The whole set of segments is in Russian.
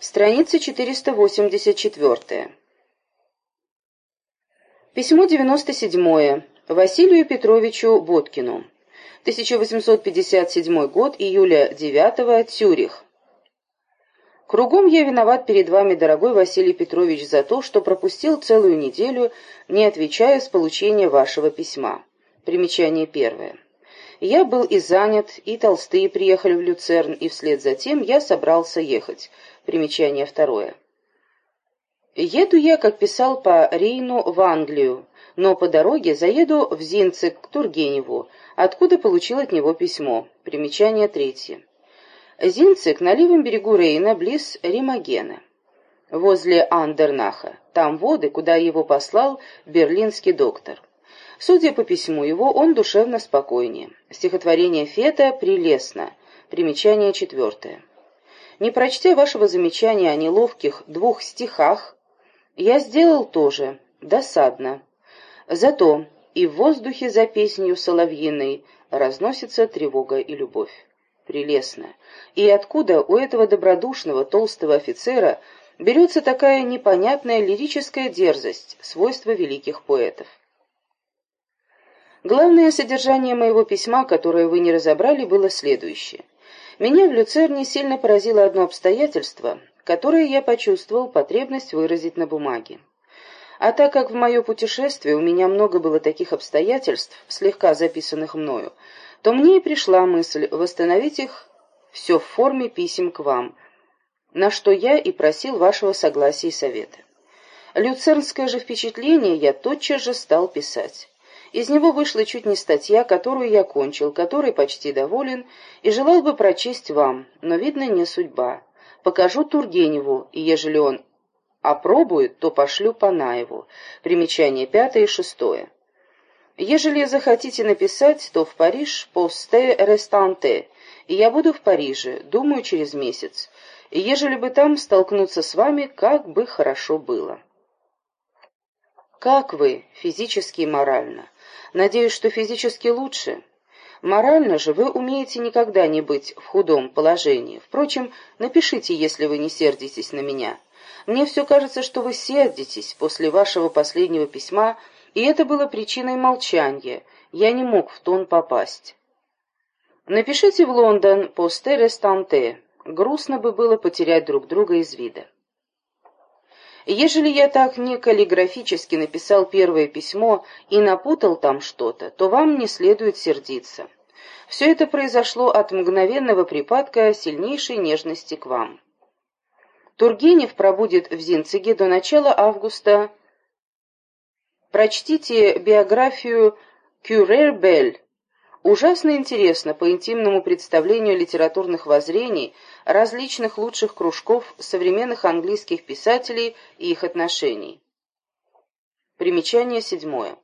Страница 484. Письмо 97. Василию Петровичу Боткину. 1857 год, июля 9 Цюрих. Кругом я виноват перед вами, дорогой Василий Петрович, за то, что пропустил целую неделю, не отвечая с получения вашего письма. Примечание первое. Я был и занят, и толстые приехали в Люцерн, и вслед за тем я собрался ехать. Примечание второе. Еду я, как писал, по Рейну в Англию, но по дороге заеду в Зинцик к Тургеневу, откуда получил от него письмо. Примечание третье. Зинцик на левом берегу Рейна, близ Римагена. Возле Андернаха. Там воды, куда его послал берлинский доктор. Судя по письму его, он душевно спокойнее. Стихотворение Фета прелестно. Примечание четвертое. Не прочтя вашего замечания о неловких двух стихах, я сделал тоже. Досадно. Зато и в воздухе за песнью соловьиной разносится тревога и любовь. Прелестно. И откуда у этого добродушного толстого офицера берется такая непонятная лирическая дерзость, свойство великих поэтов? Главное содержание моего письма, которое вы не разобрали, было следующее. Меня в Люцерне сильно поразило одно обстоятельство, которое я почувствовал потребность выразить на бумаге. А так как в мое путешествие у меня много было таких обстоятельств, слегка записанных мною, то мне и пришла мысль восстановить их все в форме писем к вам, на что я и просил вашего согласия и совета. Люцернское же впечатление я тотчас же стал писать. Из него вышла чуть не статья, которую я кончил, которой почти доволен, и желал бы прочесть вам, но, видно, не судьба. Покажу Тургеневу, и ежели он опробует, то пошлю Панаеву. Примечание пятое и шестое. Ежели захотите написать, то в Париж посте рестанте, и я буду в Париже, думаю, через месяц. Ежели бы там столкнуться с вами, как бы хорошо было. Как вы, физически и морально? Надеюсь, что физически лучше. Морально же вы умеете никогда не быть в худом положении. Впрочем, напишите, если вы не сердитесь на меня. Мне все кажется, что вы сердитесь после вашего последнего письма, и это было причиной молчания. Я не мог в тон попасть. Напишите в Лондон «Посте рестанте». Грустно бы было потерять друг друга из вида. Ежели я так не каллиграфически написал первое письмо и напутал там что-то, то вам не следует сердиться. Все это произошло от мгновенного припадка сильнейшей нежности к вам. Тургенев пробудет в Зинциге до начала августа. Прочтите биографию Кюрер-Бель Ужасно интересно по интимному представлению литературных воззрений различных лучших кружков современных английских писателей и их отношений. Примечание седьмое.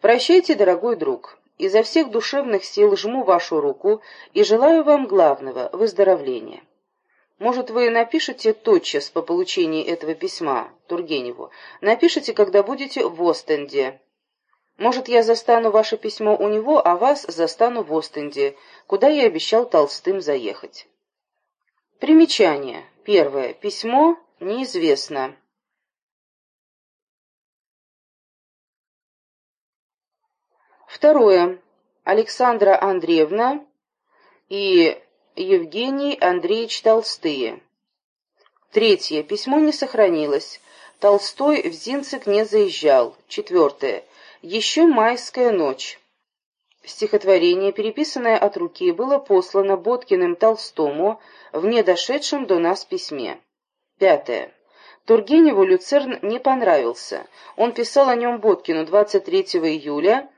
Прощайте, дорогой друг. Изо всех душевных сил жму вашу руку и желаю вам главного – выздоровления. Может, вы напишете тотчас по получении этого письма Тургеневу. Напишите, когда будете в Остенде. Может, я застану ваше письмо у него, а вас застану в Остенде, куда я обещал Толстым заехать. Примечание. Первое. Письмо неизвестно. Второе. Александра Андреевна и Евгений Андреевич Толстые. Третье. Письмо не сохранилось. Толстой в Зинцик не заезжал. Четвертое. Еще майская ночь. Стихотворение, переписанное от руки, было послано Боткиным Толстому в недошедшем до нас письме. Пятое. Тургеневу Люцерн не понравился. Он писал о нем Боткину 23 июля,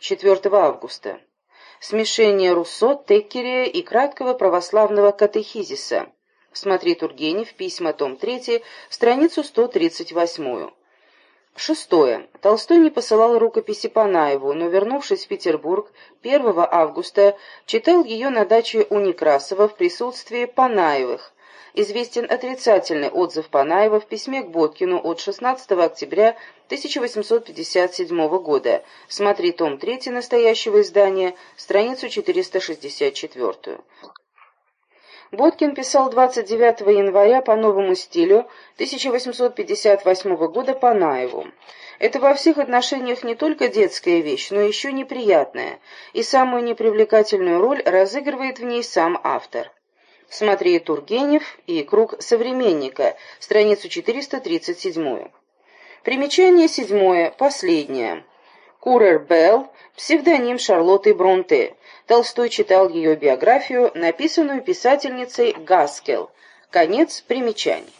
4 августа. Смешение Руссо, Теккерия и краткого православного катехизиса. Смотри Тургенев, письма, том 3, страницу 138. Шестое. Толстой не посылал рукописи Панаеву, но, вернувшись в Петербург 1 августа, читал ее на даче у Некрасова в присутствии Панаевых. Известен отрицательный отзыв Панаева в письме к Боткину от 16 октября 1857 года. Смотри том 3 настоящего издания, страницу 464. Боткин писал 29 января по новому стилю 1858 года по Наеву. Это во всех отношениях не только детская вещь, но еще неприятная, и самую непривлекательную роль разыгрывает в ней сам автор. Смотри Тургенев и «Круг современника», страницу 437. Примечание седьмое, последнее. Курер Белл, псевдоним Шарлотты Бронте. Толстой читал ее биографию, написанную писательницей Гаскел. Конец примечаний.